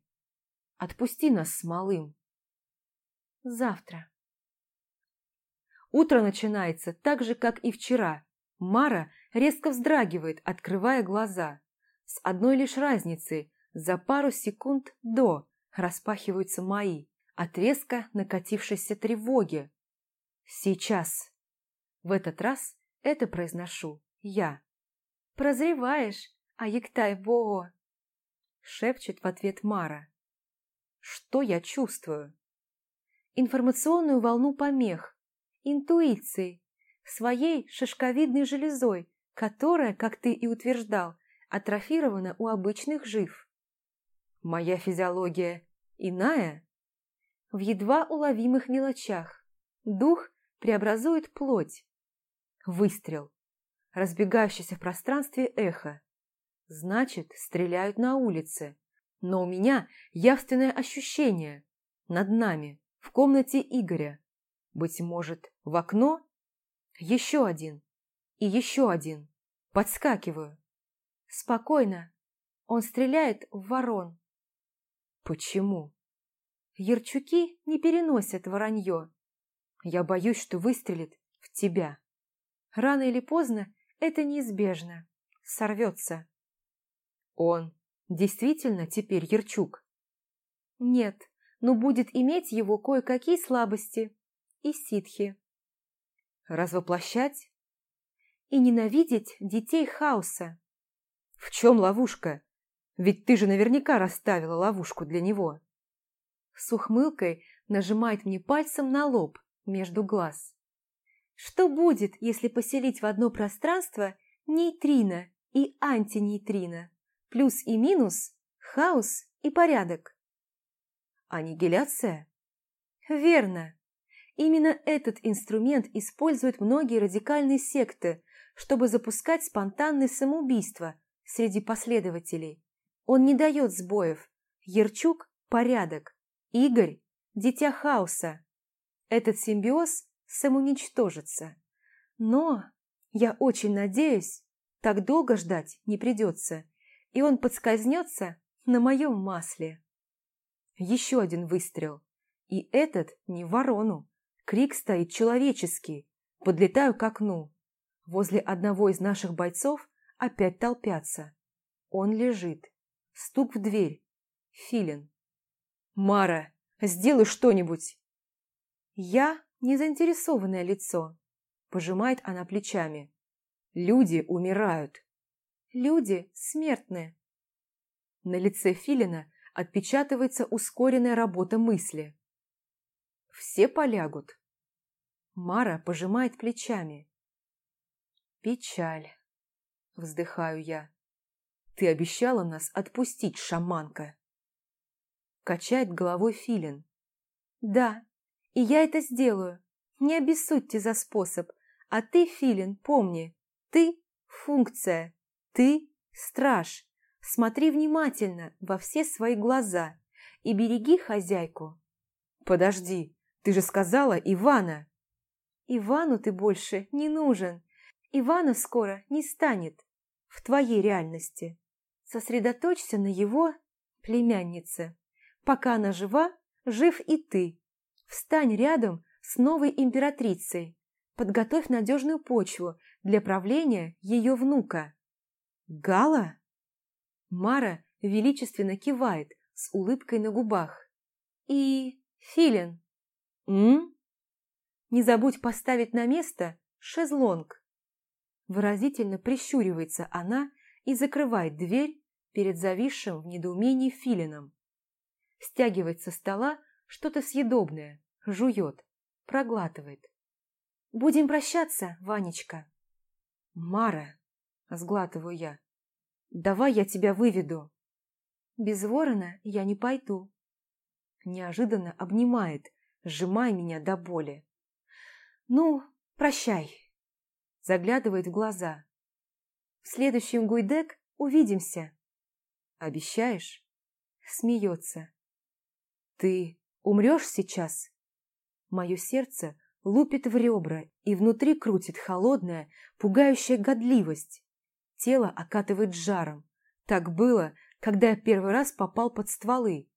[SPEAKER 1] Отпусти нас с малым. Завтра. Утро начинается так же, как и вчера. Мара резко вздрагивает, открывая глаза. С одной лишь разницей. За пару секунд до распахиваются мои от резко накатившейся тревоги. Сейчас. В этот раз это произношу я. «Прозреваешь, а Ектай Боо!» Шепчет в ответ Мара. Что я чувствую? Информационную волну помех, интуиции, своей шишковидной железой, которая, как ты и утверждал, атрофирована у обычных жив. Моя физиология иная? В едва уловимых мелочах. Дух преобразует плоть. Выстрел. Разбегающееся в пространстве эхо. Значит, стреляют на улице. Но у меня явственное ощущение. Над нами, в комнате Игоря. Быть может, в окно? Еще один. И еще один. Подскакиваю. Спокойно. Он стреляет в ворон. Почему? Ярчуки не переносят воронье. Я боюсь, что выстрелит в тебя. Рано или поздно это неизбежно. Сорвется. Он Действительно теперь Ярчук? Нет, но будет иметь его кое-какие слабости и ситхи. Развоплощать?
[SPEAKER 2] И ненавидеть детей хаоса.
[SPEAKER 1] В чем ловушка? Ведь ты же наверняка расставила ловушку для него.
[SPEAKER 2] С ухмылкой нажимает мне пальцем на лоб между глаз. Что будет, если поселить в одно пространство нейтрино и антинейтрино, плюс и минус, хаос и порядок?
[SPEAKER 1] Аннигиляция?
[SPEAKER 2] Верно. Именно этот инструмент используют многие радикальные секты, чтобы запускать спонтанные самоубийства среди последователей. Он не дает сбоев. Ярчук – порядок. Игорь – дитя хаоса. Этот симбиоз самоуничтожится. Но, я очень надеюсь, так долго ждать не придется, и он подскользнется на моем масле. Еще один выстрел. И этот не ворону. Крик стоит человеческий. Подлетаю к окну. Возле одного из наших бойцов опять толпятся. Он лежит. Стук в дверь. Филин.
[SPEAKER 1] «Мара, сделай что-нибудь!»
[SPEAKER 2] Я незаинтересованное лицо. Пожимает она плечами.
[SPEAKER 1] Люди умирают.
[SPEAKER 2] Люди смертны.
[SPEAKER 1] На лице Филина отпечатывается ускоренная работа мысли. Все полягут. Мара пожимает плечами. Печаль. Вздыхаю я. Ты обещала нас отпустить, шаманка. Качает головой Филин.
[SPEAKER 2] Да, и я это сделаю. Не обессудьте за способ. А ты, Филин, помни, ты – функция. Ты – страж. Смотри внимательно во все свои глаза и береги хозяйку.
[SPEAKER 1] Подожди, ты же сказала Ивана.
[SPEAKER 2] Ивану ты больше не нужен. Ивана скоро не станет в твоей реальности. Сосредоточься на его племяннице. Пока она жива, жив и ты. Встань рядом с новой императрицей. Подготовь надежную почву для правления ее внука.
[SPEAKER 1] Гала?
[SPEAKER 2] Мара величественно кивает с улыбкой на губах. И Филин.
[SPEAKER 1] М?
[SPEAKER 2] Не забудь поставить на место шезлонг. Выразительно прищуривается она и закрывает дверь перед зависшим в недоумении Филином. Стягивает со стола что-то съедобное, жует, проглатывает. «Будем прощаться, Ванечка».
[SPEAKER 1] «Мара», — сглатываю я, Давай я тебя выведу.
[SPEAKER 2] Без ворона я не пойду.
[SPEAKER 1] Неожиданно обнимает, сжимая меня до боли.
[SPEAKER 2] Ну, прощай.
[SPEAKER 1] Заглядывает в глаза.
[SPEAKER 2] В следующем Гуйдек увидимся.
[SPEAKER 1] Обещаешь?
[SPEAKER 2] Смеется.
[SPEAKER 1] Ты умрешь сейчас? Мое сердце лупит в ребра, и внутри крутит холодная, пугающая годливость. Тело окатывает жаром. Так было, когда я первый раз попал под стволы.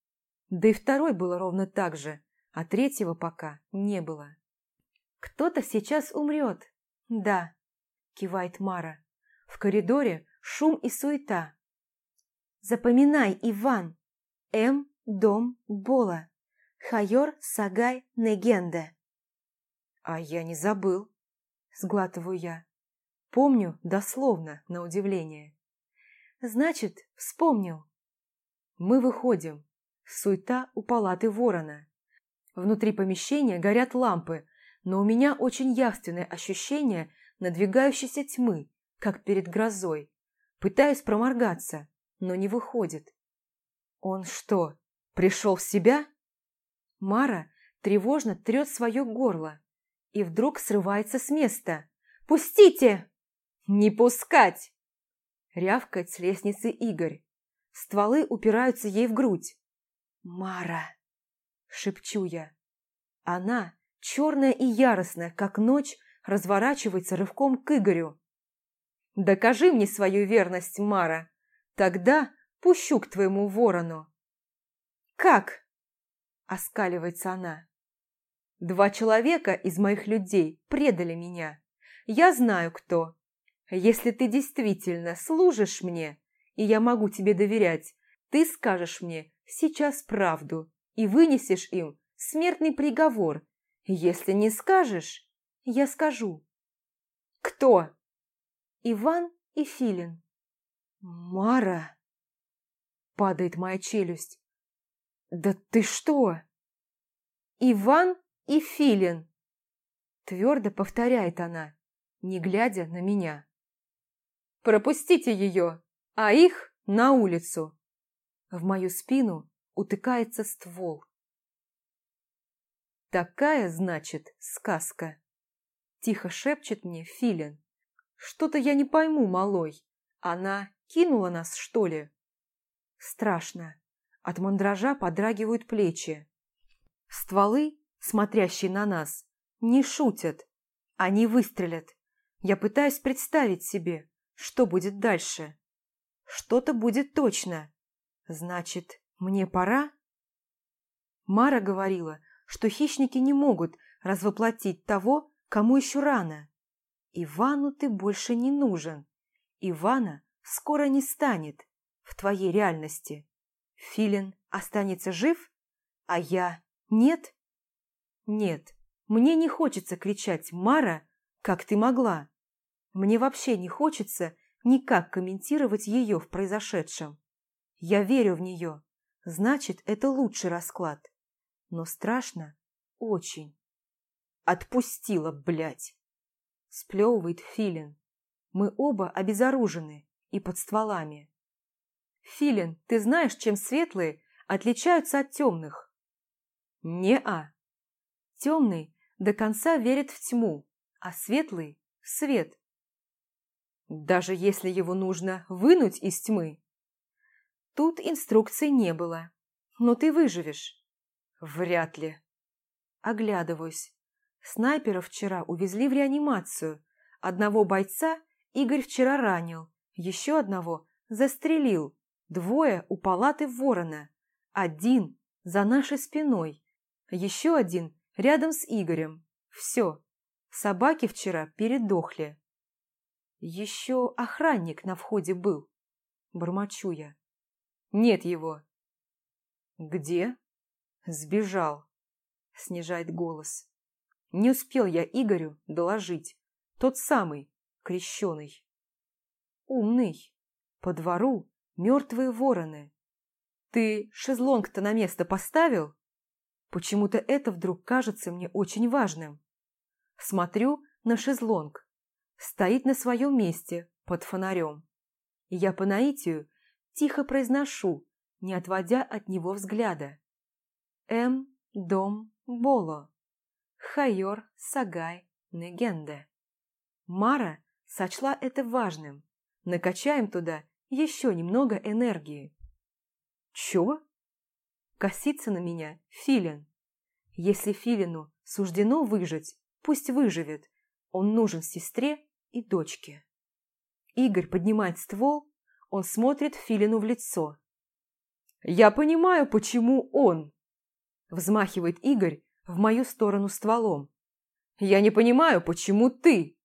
[SPEAKER 1] Да и второй было ровно так же, а третьего пока не было.
[SPEAKER 2] «Кто-то сейчас умрет». «Да», – кивает Мара. В коридоре шум и суета. «Запоминай, Иван. М. Дом Бола. Хайор Сагай Негенде».
[SPEAKER 1] «А я не забыл», – сглатываю я. Помню дословно, на удивление.
[SPEAKER 2] Значит, вспомнил.
[SPEAKER 1] Мы выходим. Суета у палаты ворона. Внутри помещения горят лампы, но у меня очень явственное ощущение надвигающейся тьмы, как перед грозой. Пытаюсь проморгаться, но не выходит. Он что, пришел в себя? Мара тревожно трет свое горло и вдруг срывается с места. «Пустите!» «Не пускать!» Рявкает с лестницы Игорь. Стволы упираются ей в грудь. «Мара!» Шепчу я. Она, черная и яростная, как ночь, разворачивается рывком к Игорю. «Докажи мне свою верность, Мара. Тогда пущу к твоему ворону». «Как?» – оскаливается она. «Два человека из моих людей предали меня. Я знаю, кто. Если ты действительно служишь мне, и я могу тебе доверять, ты скажешь мне сейчас правду и вынесешь им смертный приговор. Если не скажешь, я скажу. Кто?
[SPEAKER 2] Иван и Филин.
[SPEAKER 1] «Мара!» Падает моя челюсть. «Да ты что?»
[SPEAKER 2] «Иван и Филин!»
[SPEAKER 1] Твердо повторяет она, не глядя на меня.
[SPEAKER 2] «Пропустите ее, а их на улицу!»
[SPEAKER 1] В мою спину утыкается ствол.
[SPEAKER 2] «Такая, значит, сказка!» Тихо шепчет мне Филин. «Что-то я не пойму, малой. Она кинула нас, что ли?»
[SPEAKER 1] Страшно. От мандража подрагивают плечи. Стволы, смотрящие на нас, не шутят. Они выстрелят. Я пытаюсь представить себе, что будет дальше. Что-то будет точно. Значит, мне пора? Мара говорила, что хищники не могут развоплотить того, кому еще рано. Ивану ты больше не нужен. Ивана скоро не станет в твоей реальности. Филин останется жив, а я нет? Нет, мне не хочется кричать «Мара, как ты могла!» Мне вообще не хочется никак комментировать ее в произошедшем. Я верю в нее, значит, это лучший расклад. Но страшно очень. Отпустила, блядь! Сплевывает Филин. Мы оба обезоружены и под стволами. Филин, ты знаешь, чем светлые отличаются от темных? Не-а. Темный до конца верит в тьму, а светлый – в свет. Даже если его нужно вынуть из тьмы. Тут инструкций не было. Но ты выживешь. Вряд ли. Оглядываюсь. Снайпера вчера увезли в реанимацию. Одного бойца Игорь вчера ранил, еще одного застрелил. Двое у палаты ворона. Один за нашей спиной. Еще один рядом с Игорем. Все. Собаки вчера передохли. Еще охранник на входе был. Бормочу я. Нет его. Где? Сбежал. Снижает голос. Не успел я Игорю доложить. Тот самый, крещеный. Умный. По двору мертвые вороны. Ты шезлонг-то на место поставил? Почему-то это вдруг кажется мне очень важным. Смотрю на шезлонг. Стоит на своем месте под фонарем. Я по наитию тихо произношу, не отводя от него взгляда. М. Дом Боло. Хайор Сагай Негенде. Мара сочла это важным. Накачаем туда еще немного энергии. Чё? Косится на меня Филин. Если Филину суждено выжить, пусть выживет. Он нужен сестре и дочке. Игорь поднимает ствол, он смотрит Филину в лицо. «Я понимаю, почему он!» Взмахивает Игорь в мою сторону стволом. «Я не понимаю, почему ты!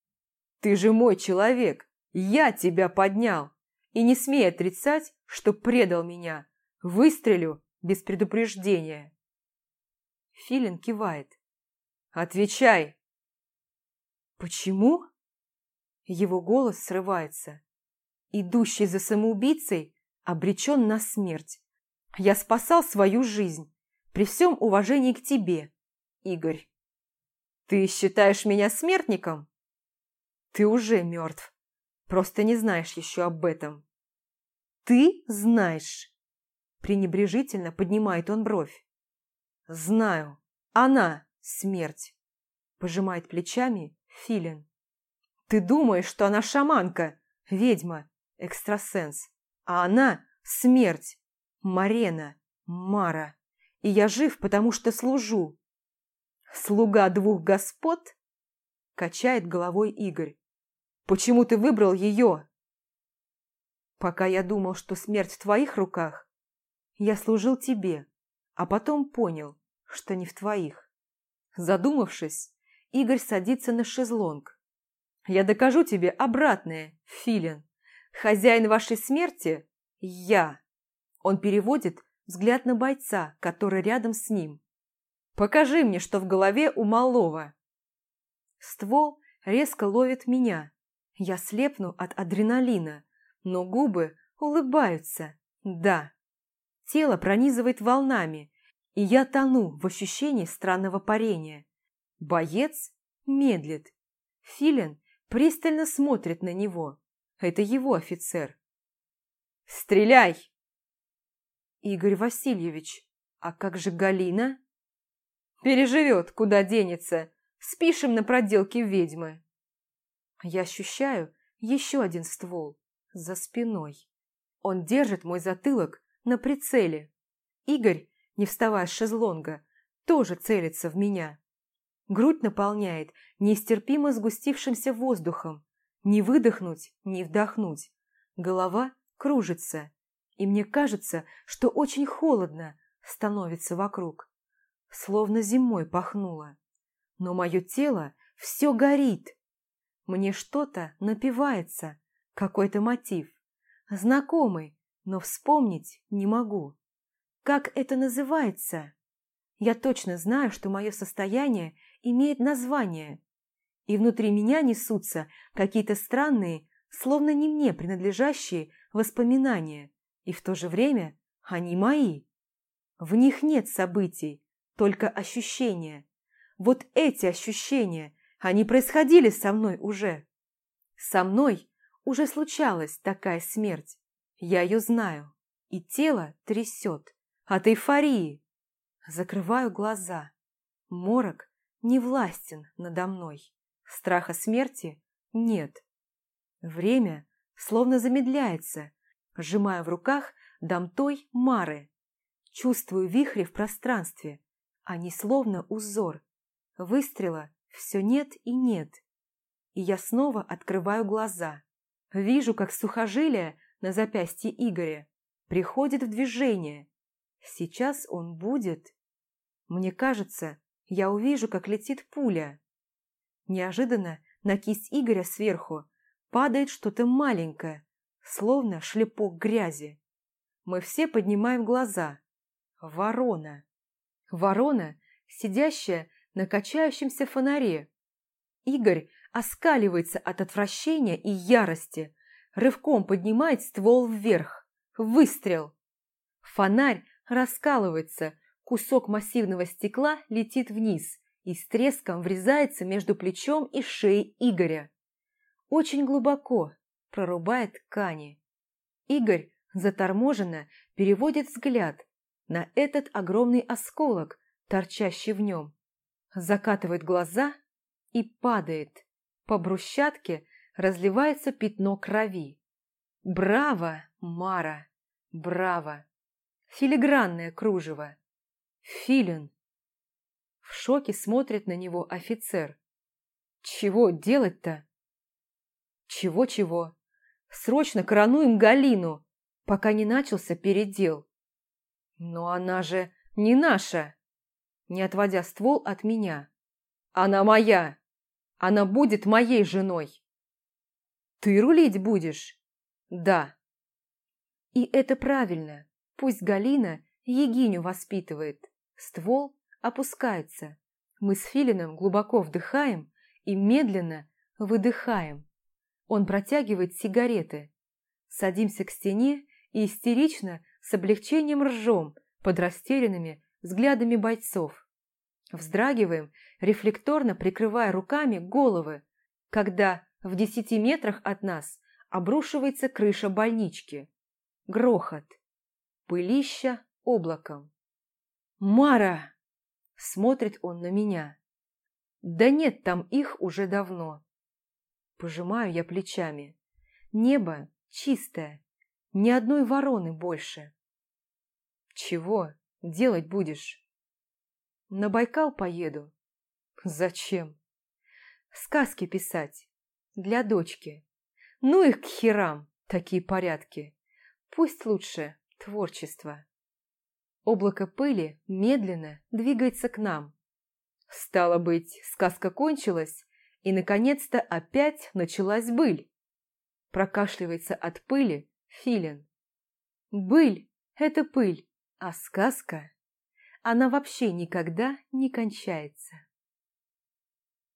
[SPEAKER 1] Ты же мой человек! Я тебя поднял! И не смей отрицать, что предал меня! Выстрелю без предупреждения!» Филин кивает. «Отвечай!» «Почему?» Его голос срывается. Идущий за самоубийцей обречен на смерть. Я спасал свою жизнь, при всем уважении к тебе, Игорь. Ты считаешь меня смертником? Ты уже мертв. Просто не знаешь еще об этом. Ты знаешь. Пренебрежительно поднимает он бровь. Знаю. Она смерть. Пожимает плечами Филин. Ты думаешь, что она шаманка, ведьма, экстрасенс, а она смерть, Марена, Мара. И я жив, потому что служу. Слуга двух господ? Качает головой Игорь. Почему ты выбрал ее? Пока я думал, что смерть в твоих руках, я служил тебе, а потом понял, что не в твоих. Задумавшись, Игорь садится на шезлонг, я докажу тебе обратное, Филин. Хозяин вашей смерти – я. Он переводит взгляд на бойца, который рядом с ним. Покажи мне, что в голове у малого. Ствол резко ловит меня. Я слепну от адреналина, но губы улыбаются. Да. Тело пронизывает волнами, и я тону в ощущении странного парения. Боец медлит. Филин пристально смотрит на него. Это его офицер. «Стреляй!» «Игорь Васильевич, а как же Галина?» «Переживет, куда денется. Спишем на проделки ведьмы». Я ощущаю еще один ствол за спиной. Он держит мой затылок на прицеле. Игорь, не вставая с шезлонга, тоже целится в меня. Грудь наполняет нестерпимо сгустившимся воздухом. Не выдохнуть, не вдохнуть. Голова кружится, и мне кажется, что очень холодно становится вокруг. Словно зимой пахнуло. Но мое тело все горит, мне что-то напивается, какой-то мотив. Знакомый, но вспомнить не могу. Как это называется? Я точно знаю, что мое состояние имеет название. И внутри меня несутся какие-то странные, словно не мне принадлежащие воспоминания. И в то же время они мои. В них нет событий, только ощущения. Вот эти ощущения они происходили со мной уже. Со мной уже случалась такая смерть. Я ее знаю. И тело трясет. От эйфории. Закрываю глаза. Морок не властен надо мной. Страха смерти нет. Время словно замедляется. Сжимаю в руках дамтой Мары. Чувствую вихри в пространстве. Они словно узор. Выстрела все нет и нет. И я снова открываю глаза. Вижу, как сухожилие на запястье Игоря приходит в движение. Сейчас он будет... Мне кажется, я увижу, как летит пуля. Неожиданно на кисть Игоря сверху падает что-то маленькое, словно шлепок грязи. Мы все поднимаем глаза. Ворона. Ворона, сидящая на качающемся фонаре. Игорь оскаливается от отвращения и ярости, рывком поднимает ствол вверх. Выстрел! Фонарь раскалывается, кусок массивного стекла летит вниз и с треском врезается между плечом и шеей Игоря. Очень глубоко прорубает ткани. Игорь заторможенно переводит взгляд на этот огромный осколок, торчащий в нем закатывает глаза и падает. По брусчатке разливается пятно крови. Браво, Мара! Браво! Филигранное кружево. Филин. В шоке смотрит на него офицер. Чего делать-то? Чего-чего? Срочно коронуем Галину, пока не начался передел. Но она же не наша не отводя ствол от меня. «Она моя! Она будет моей женой!» «Ты рулить будешь?» «Да». И это правильно. Пусть Галина Егиню воспитывает. Ствол опускается. Мы с Филином глубоко вдыхаем и медленно выдыхаем. Он протягивает сигареты. Садимся к стене и истерично с облегчением ржем под растерянными взглядами бойцов. Вздрагиваем, рефлекторно прикрывая руками головы, когда в десяти метрах от нас обрушивается крыша больнички. Грохот. Пылища облаком. «Мара!» – смотрит он на меня. «Да нет там их уже давно». Пожимаю я плечами. Небо чистое, ни одной вороны больше. «Чего?» делать будешь? На Байкал поеду. Зачем? Сказки писать. Для дочки. Ну их к херам, такие порядки. Пусть лучше творчество. Облако пыли медленно двигается к нам. Стало быть, сказка кончилась, и, наконец-то, опять началась быль. Прокашливается от пыли филин. Быль – это пыль, а сказка, она вообще никогда не кончается.